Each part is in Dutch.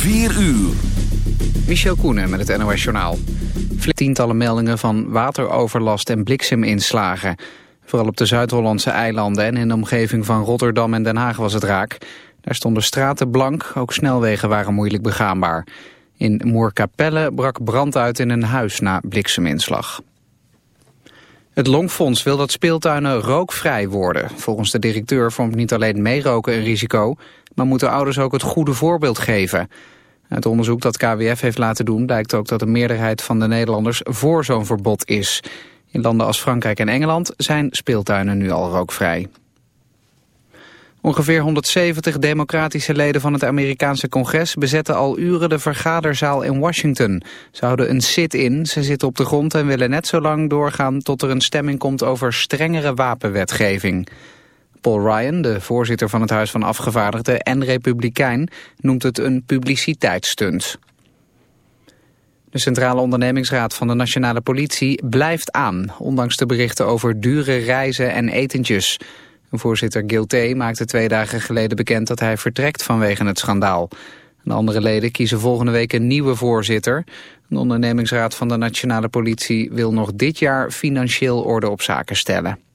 4 uur. Michel Koenen met het NOS-journaal. Tientallen meldingen van wateroverlast en blikseminslagen. Vooral op de Zuid-Hollandse eilanden en in de omgeving van Rotterdam en Den Haag was het raak. Daar stonden straten blank, ook snelwegen waren moeilijk begaanbaar. In Moerkapelle brak brand uit in een huis na blikseminslag. Het Longfonds wil dat speeltuinen rookvrij worden. Volgens de directeur vormt niet alleen meeroken een risico... maar moeten ouders ook het goede voorbeeld geven. Uit onderzoek dat KWF heeft laten doen... blijkt ook dat de meerderheid van de Nederlanders voor zo'n verbod is. In landen als Frankrijk en Engeland zijn speeltuinen nu al rookvrij. Ongeveer 170 democratische leden van het Amerikaanse congres bezetten al uren de vergaderzaal in Washington. Ze houden een sit-in, ze zitten op de grond en willen net zo lang doorgaan tot er een stemming komt over strengere wapenwetgeving. Paul Ryan, de voorzitter van het Huis van Afgevaardigden en republikein, noemt het een publiciteitsstunt. De Centrale Ondernemingsraad van de Nationale Politie blijft aan, ondanks de berichten over dure reizen en etentjes. Voorzitter Gilte maakte twee dagen geleden bekend dat hij vertrekt vanwege het schandaal. De andere leden kiezen volgende week een nieuwe voorzitter. De ondernemingsraad van de Nationale Politie wil nog dit jaar financieel orde op zaken stellen.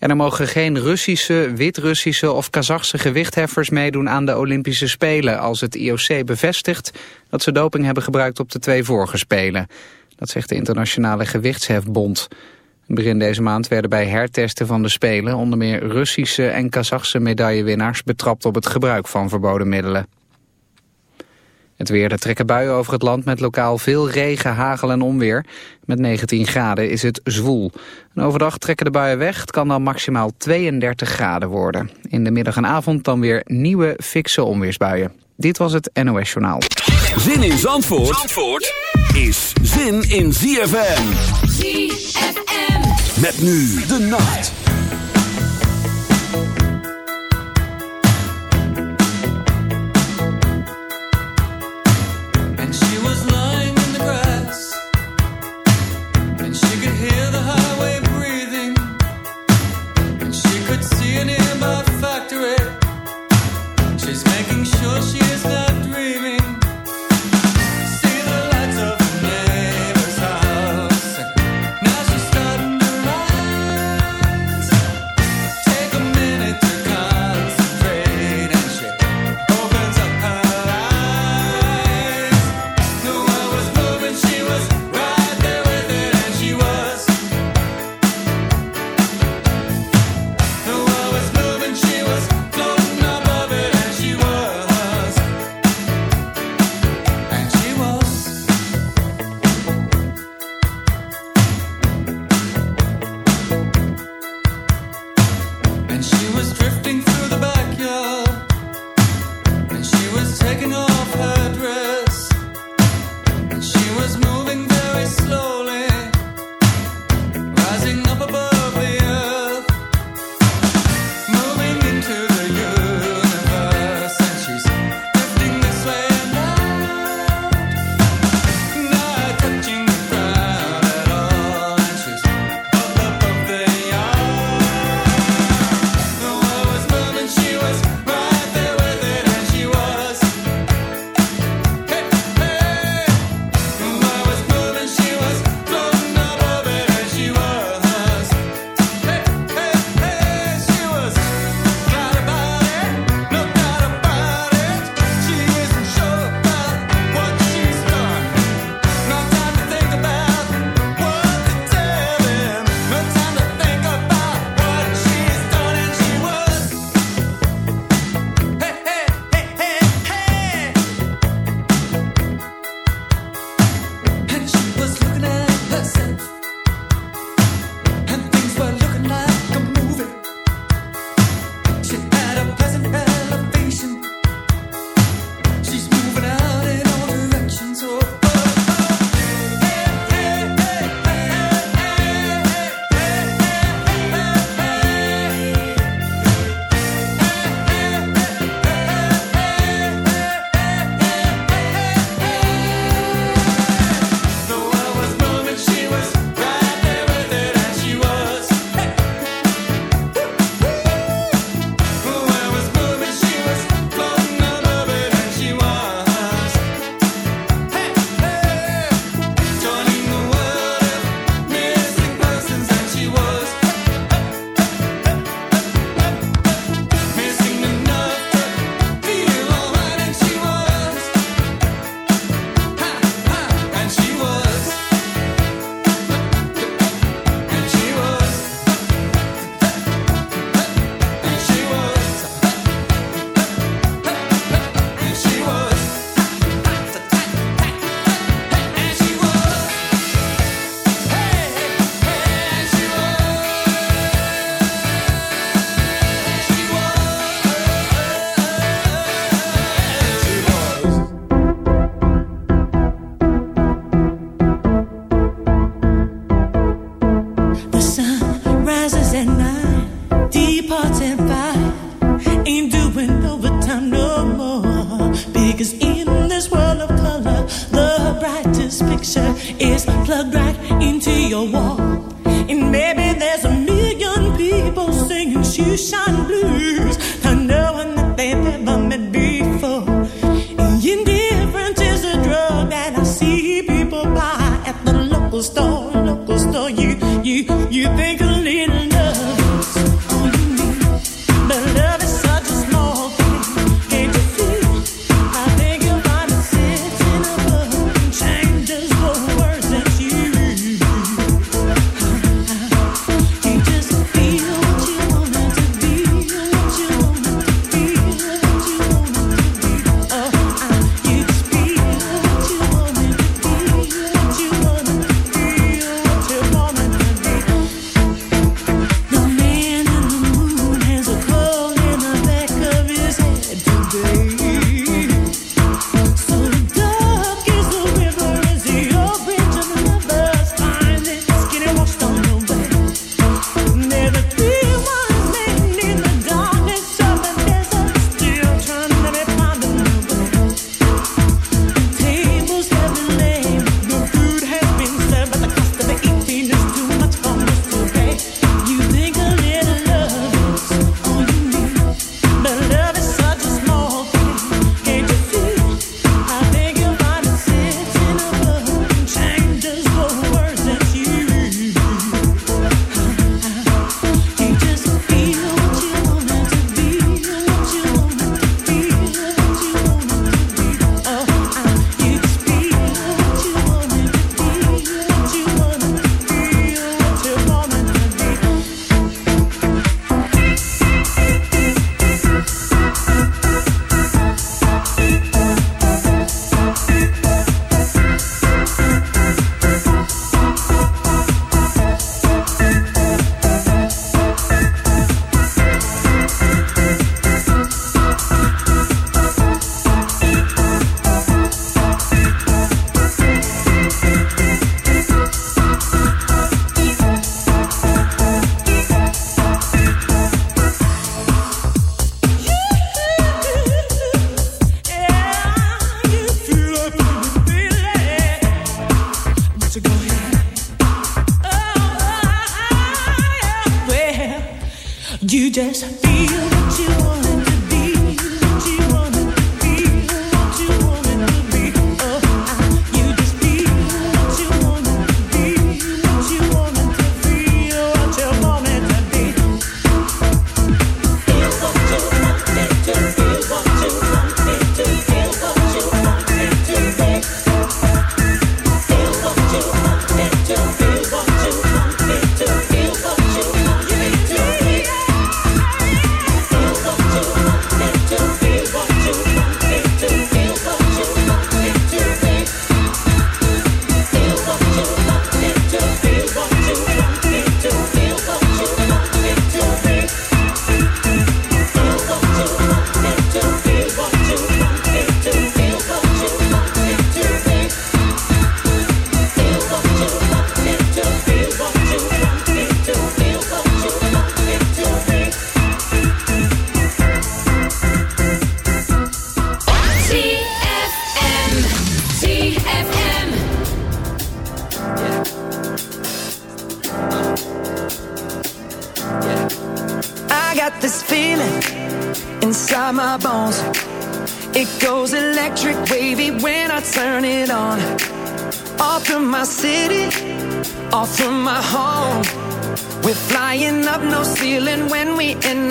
En er mogen geen Russische, Wit-Russische of Kazachse gewichtheffers meedoen aan de Olympische Spelen als het IOC bevestigt dat ze doping hebben gebruikt op de twee vorige Spelen. Dat zegt de Internationale Gewichtshefbond. Begin deze maand werden bij hertesten van de Spelen onder meer Russische en Kazachse medaillewinnaars betrapt op het gebruik van verboden middelen. Het weer, er trekken buien over het land met lokaal veel regen, hagel en onweer. Met 19 graden is het zwoel. En overdag trekken de buien weg, het kan dan maximaal 32 graden worden. In de middag en avond dan weer nieuwe fikse onweersbuien. Dit was het NOS Journaal. Zin in Zandvoort, Zandvoort is zin in ZFM. ZFM. Met nu de nacht.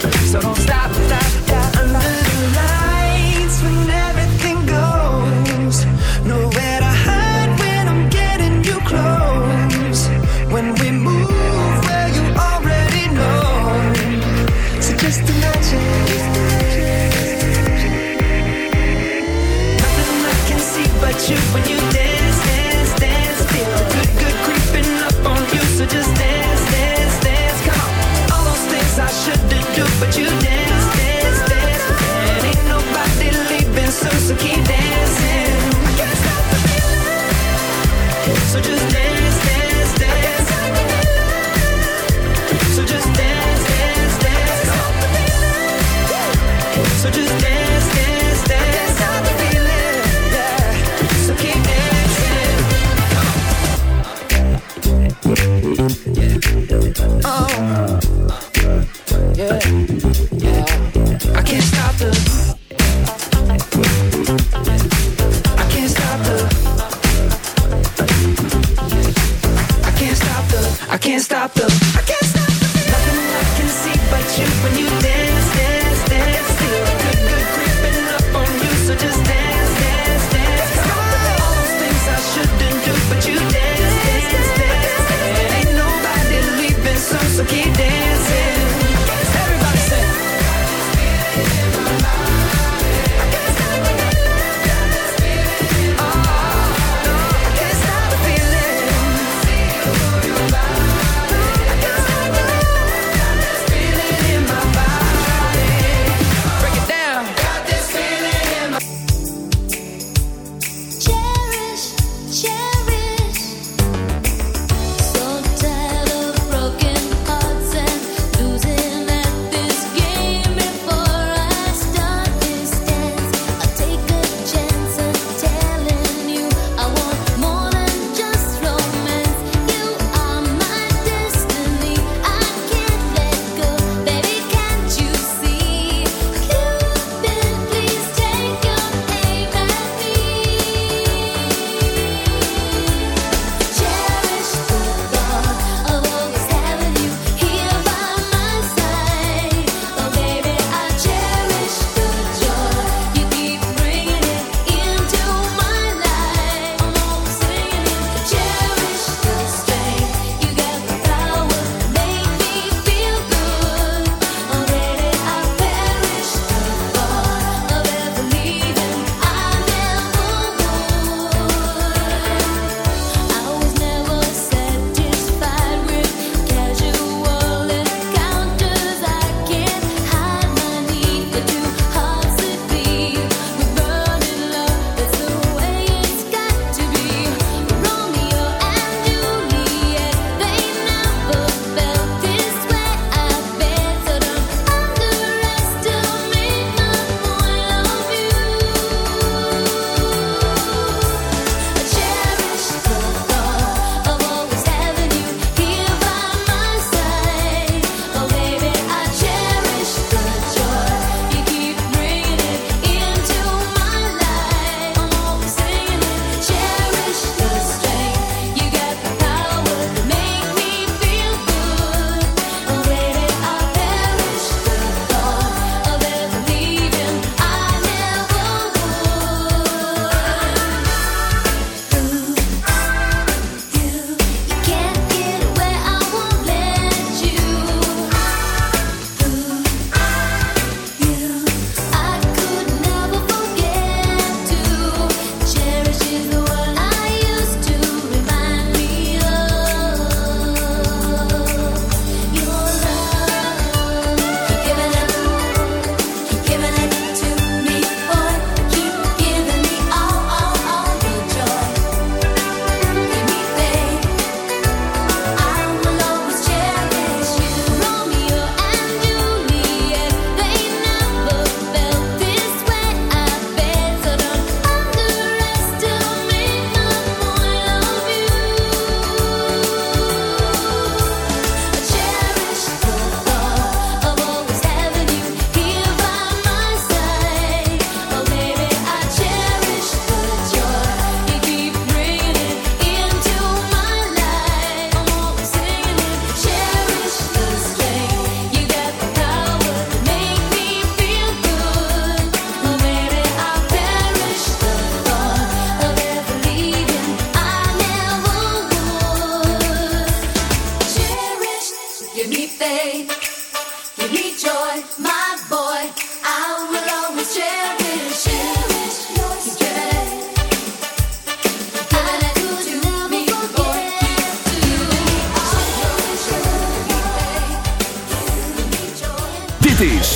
So don't stop,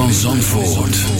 On Zandvoort.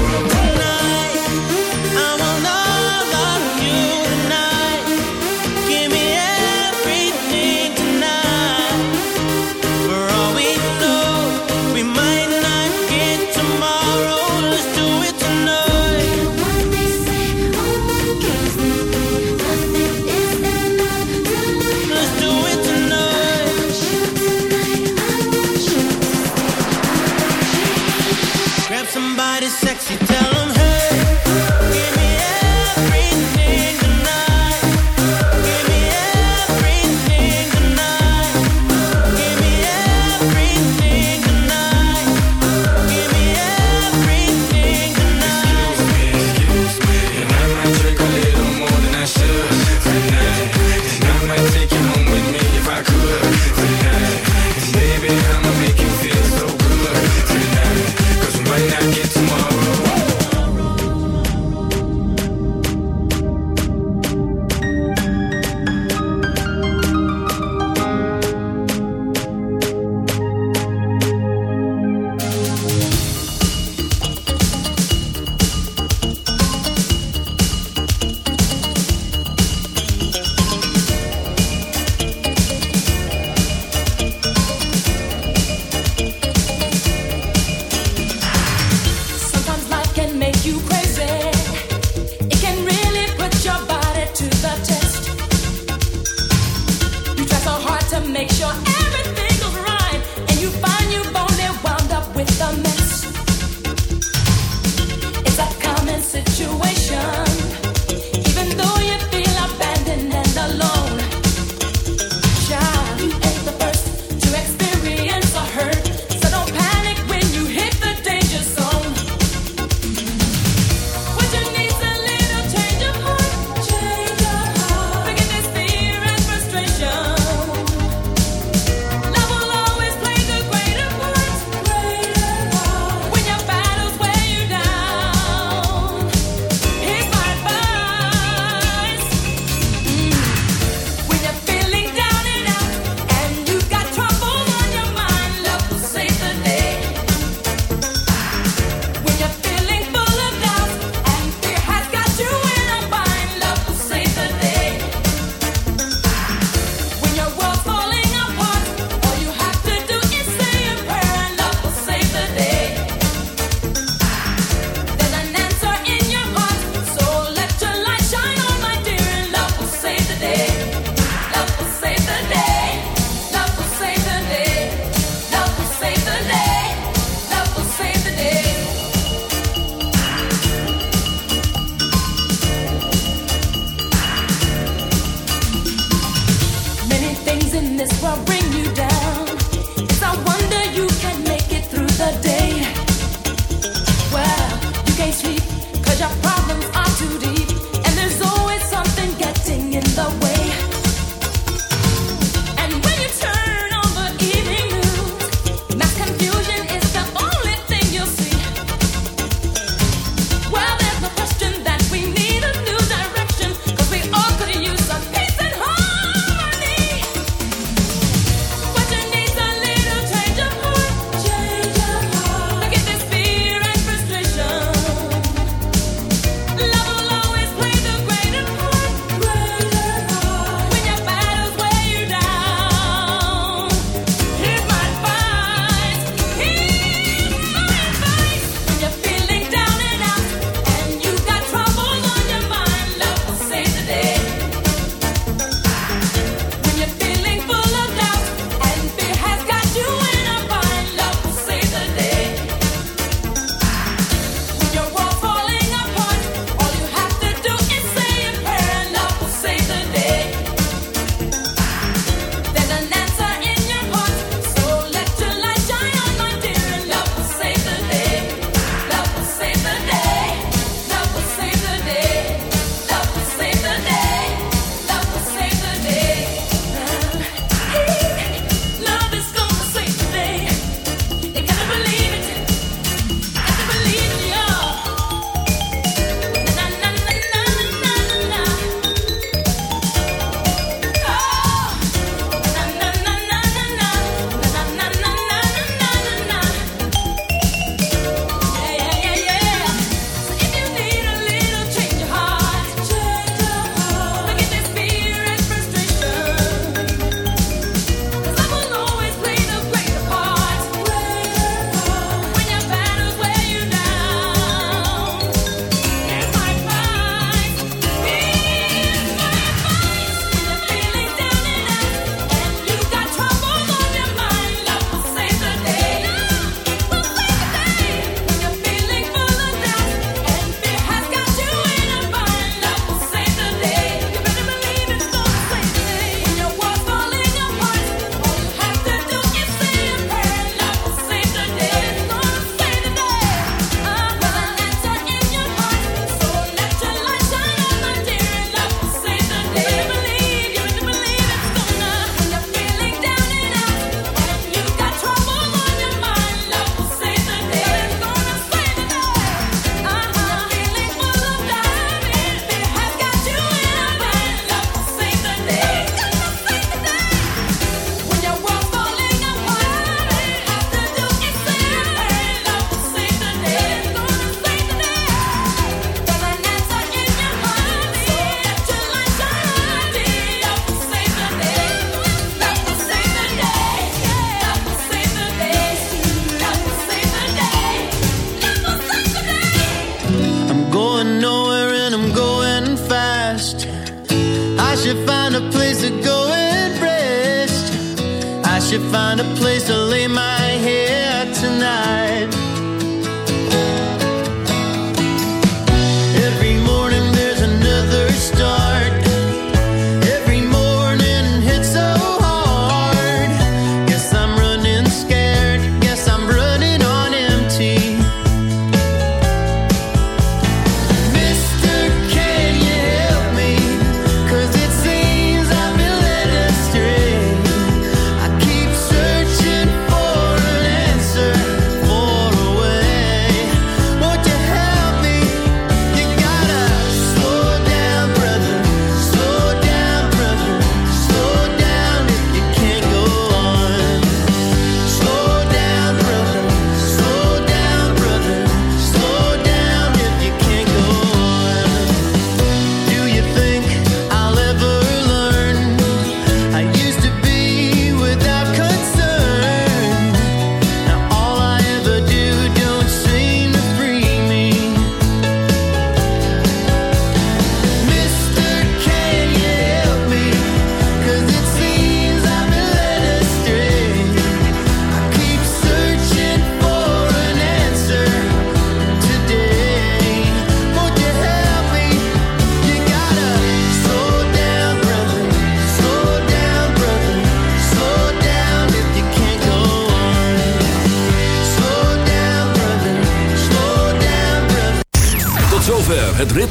you find a place to